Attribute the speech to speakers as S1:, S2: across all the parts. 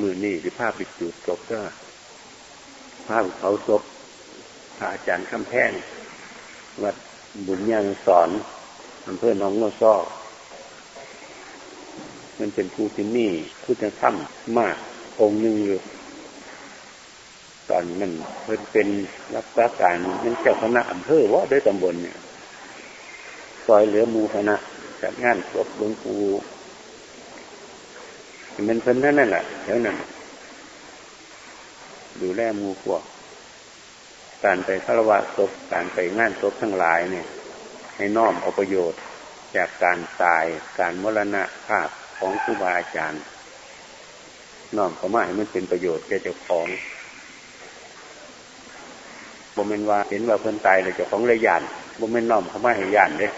S1: มือนี่หรือภาพปิดจุดศพก็ภาพเขาศพพระอาจารย์คำแพงวัดบุญยังสอนอำเภอหนองโนซอกมันเป็นภูที่นี่พุทธธรรมมากองค์หนึ่งอยู่ตอนนั้นเพิ่นเป็นรักษาการมันเจ้าคณะอำเภอว่าด้วยตำบลเนี่ยซอยเหลือมูคณะจัดงานศพหลวงปู่ มันเพิ่นนั่นแหละแถวนั้นดูแลมูพวก การไปฆราวาศพการไปงานศพทั้งหลายเนี่ย ให้น้อมเอาประโยชน์ จากการตายการมรณะภาพของครูบาอาจารย์น้อมเขามาให้มันเป็นประโยชน์แก่เจ้าของบ่เมนว่าเห็นว่าเพิ่นตายเลยเจ้าของเลยยานบ่เมนน้อมเขามาให้ยานเด้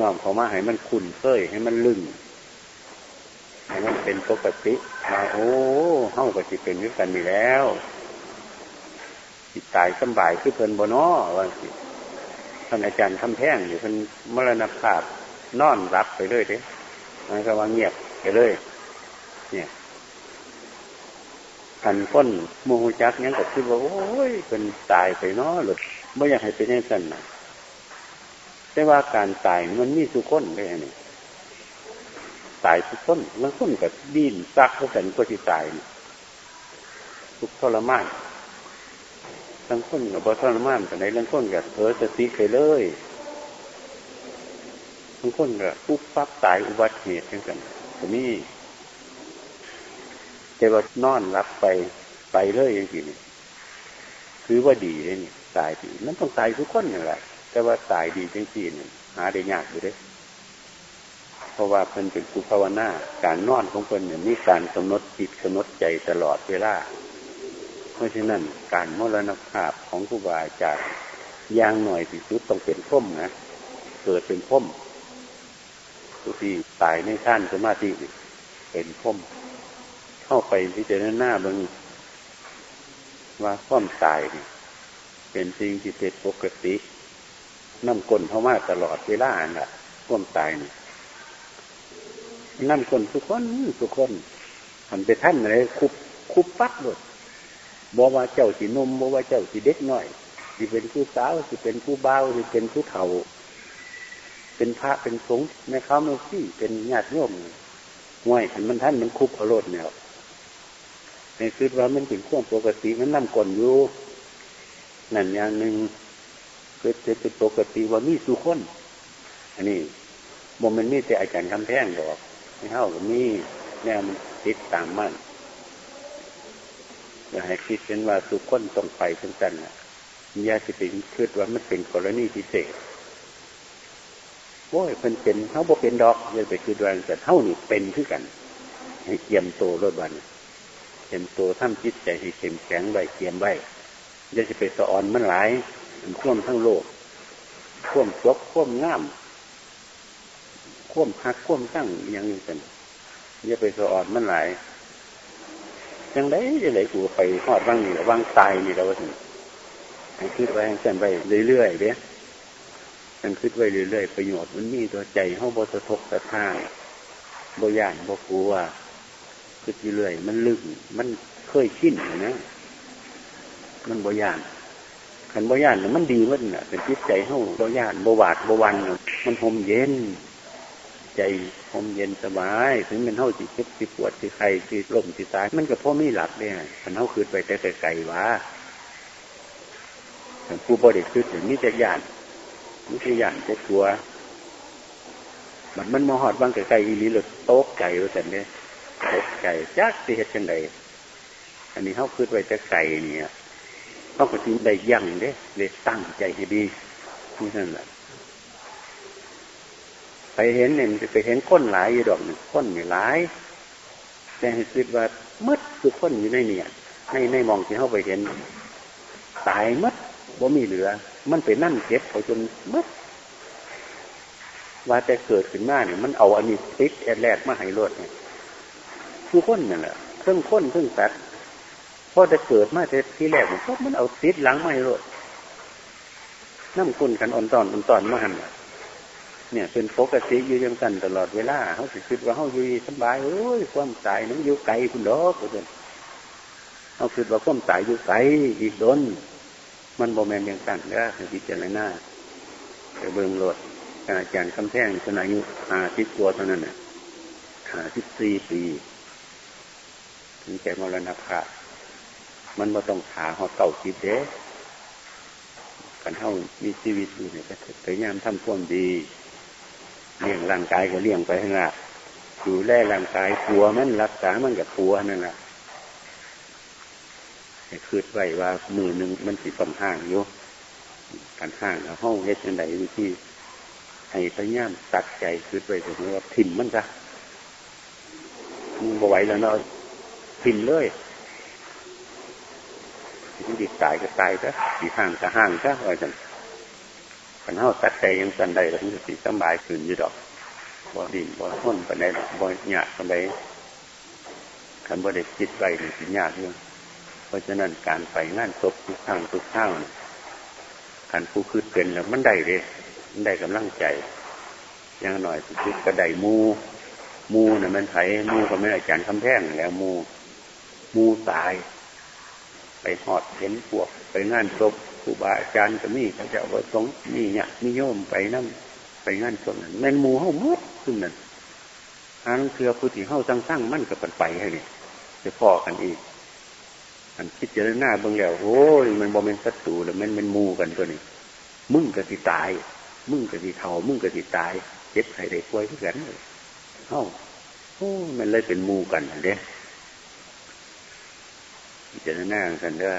S1: น้อมเขามาให้มันคุ้นเคยให้มันลึง ให้มันเป็นปกติมาโอ้เฮ้าก็จิเป็นวิกันนี่แล้วจิตตายสบายคือเพิ่นบนอว่าสิท่านอาจารย์คำแท่งอยู่เพิ่นมรณภาพนอนรับไปเลยเด้มันก็ว่าเงียบไปเลย เนี่ยกันพ้นโมหจักยังกับคิดว่าโอ้ยเป็นตายไปเนาะหรือไม่อยากให้เป็นอย่างนั้นนะแต่ว่าการตายมันมีสุขคนได้นี่ ตายสุขคนบางคนกับดิ้นซักเขาสันก็ที่ตายทุกทรมานบางคนกับบทรมานแต่ไหนบางคนกับเผลอสติไปเลยบางคนกับปุ๊บปั๊บตายอุบัติเหตุเช่นกันแตรงนี้แต่ว่านอนรับไปไปเลยอย่างนี้คือว่าดีเลยนี่ตายดีมันต้องตายทุกคนอย่างไรแต่ว่าตายดีจริงๆเนี่ยหาได้ยากอยู่เลยเพ ราะว่าเพิ่นเป็นผู้ภาวนาการนอนของเพิ่นเนี่ยมีการกำหนดจิตกำหนดใจตลอดเวลา เพราะฉะนั้นการมรณภาพของครูบาอาจารย์ย่างหน่อยที่สุดต้องเป็นพ่มนะเกิดเป็นพ่มทุกที่ตายในท่านสมาธิเป็นพ่มเข้าไปพิจารณาบางว่าความตายนี่เป็นสิ่งที่เป็นปกติน้ำกลนเข้ามาตลอดเวลาอะ ความตายนี่ น้ำกลนทุกคนทุกคนทำไปท่านอะไรคุบคุบปั๊บหมดบอกว่าเจ้าสีนมบอกว่าเจ้าสีเด็กหน่อยสิเป็นผู้สาวสิเป็นผู้เบาสิเป็นผู้เฒ่า เป็นพระเป็นสงฆ์แม่เขาไม่ขี้เป็นญาติโยมห่วยมันท่านมันคุบอรรถเนี่ยในคิดว่ามันเป็นข่วงปกติมันนั่งกลนอยู่นั่นอย่างหนึ่งเกิดจะเป็นปกติว่ามีสุขคน อันนี้บ่มันมีแต่อาจารย์คำแท่งบอก ไม่เท่ากับมีแนวมันติดตามมันอย่าให้คิดเป็นว่าสุขคนต้องไปทั้งกันนะยาสิเป็นคิดว่ามันเป็นกรณีพิเศษโอ้ยเพิ่นเป็นเท่าบ่เป็นดอกอย่าไปคิดว่าแต่เท่านี่เป็นขึ้นกัน ให้เกียมโตรถบันเห็นตัวท่านจิตใจให้เข้มแข็งไว้เกียมไว้อย่าจะไปสะออนมันหลายมันข่วมทั้งโลกข่วมจบข่วมง่าม ข่วมหักข่วมตั้งย่างนี้กันอย่าไปสะออนมันหลายยังไงจะไหนกูไปหอดว่างนี่ว่างตายนี่เราถึงให้คิดไว้ให้เส้นไว้เรื่อยๆเด้มันคิดไว้เรื่อยๆประโยชน์มันมีตัวใจห้องบสะทกสะท่าบย่านบกลัวคิดเรื่อยมันลึกมันเคยชินนะมันบยานขันบยานมันดีมันน่ะเป็นจิตใจเฮาบยานบวาดบวันมันหมเย็น ใจหมเย็นสบาย ถึงมันเฮาสิเจ็บสิปวดสิไข้สิลมสิตาย มันก็พ่อไม่หลับเนี่ยขันเฮาคืดไปแต่ไกลๆวะผู้บริสุทธิ์อย่างนี้จะหยานนี่จะหยานจะกลัวมันมันมหอดบางไกลๆอีนี้เลยโต๊ะใจว่าแต่เนี่ยตกใจจักสิเหตุจังใดอันนี้เขาคืดไว้แต่ไก่เนี่ยเขาก็ทิ้งได้ยั่งเด้เลยตั้งใจให้ดีนี่นั่นแหละ เห็นเนี่ยมันไปเห็นก้นหลายอยู่ดอกหนึ่งก้นอยู่หลายแต่ให้คิดว่ามืดคือก้นอยู่ในเนี่ยในในมองที่เข้าไปเห็น ตายมัดบ่มีเหลือ มันไปนั่นเก็บเขาจนมัดว่าแต่เกิดขึ้นมาเนี่ยมันเอาอันนี้ติดแอดแรกมาให้รถเนี่ยคือคนนั่นแหละเครื่องคนเครื่องสัตว์พอจะเกิดมาที่แรกมันก็มันเอาติดหลังไม่รดน้ำกุนกันอ่อนตอนอ่อนตอนมาหันเนี่ย เนี่ยเป็นปกติอยู่ยังกันตลอดเวลาเขาสิคิดว่าเขาอยู่สบายเอ้ยความตายนั้นอยู่ไกลคุณดอกเพื่อนเขาคิดว่าความตายอยู่ไกลอีกโดนมันโมเมนต์ยังกันก็พิจารณาไปเบิ่งโหลดอาจารย์คำแท่งชนายุหาทิศตัวเท่านั้นน่ะหาทิศสี่ปีถึงแก่มรณภาพมันมาต้องหาหอเก่าคิดเด้กันเท่ามีชีวิตอยู่เนี่ยก็พยายามทำความดี เลี้ยงร่างกายก็เลี้ยงไปข้างหน้าดูแลร่างกายปัวมันรักษามันกับปัวนั่นแหละคืดไว้ว่ามือหนึ่งมันสิต้องห่างอยู่การห่างแล้วห้องเฮ็ดยังไงวิธีให้พยายามตัดใจคืดไว้ถึงว่าถิ่มมันซะมึงบ่ไหวแล้วเนาะถิ่มเลยที่ดิตายก็ตายซะสีห่างก็ห่างซะว่าจัง ขันเฮาตัดใจยังสันใดแล้วมันสีสบายขึ้นอยู่ดอกบ่ดินบ่ท้นปานใดบ่หยาดปานใดขันบ่ได้คิดไว้นี่สิยากอยู่เพราะฉะนั้นการไปงานศพทุกครั้งทุกข้าวการผู้คืดเป็นแล้วมันได้เลยมันได้กำลังใจยังหน่อยสุดกระไดมูมูน่ะมันไถมูก็ไม่อาจารย์คำแพงแล้วมูมูตาย ไปหอดเห็นพวก ไปงานศพ ครูบาอาจารย์ก็มีพระเจ้าว่าตรงนี่เนี่ยนิยมไปนั่นไปงานศพนั้นแม่นมูเฮ้ามุดขึ้นนั่นทางเคือผู้ที่เฮ้าตั้งตั้งมั่นกับปันไปให้เนี่ยจะพอกันอีกอันคิดเจรหน้าเบางแล้วโอ้ยมันบอมเป็นศัตรูแล้วมันเป็นมูกันตัวนี้มึงก็สิตาย มึงก็สิเท่ามึงก็สิตายเจ็บไข้ได้ป่วยทุกกันเฮ้าโอ้มันเลยเป็นมูกันเด้เจรหน้ากันเด้อ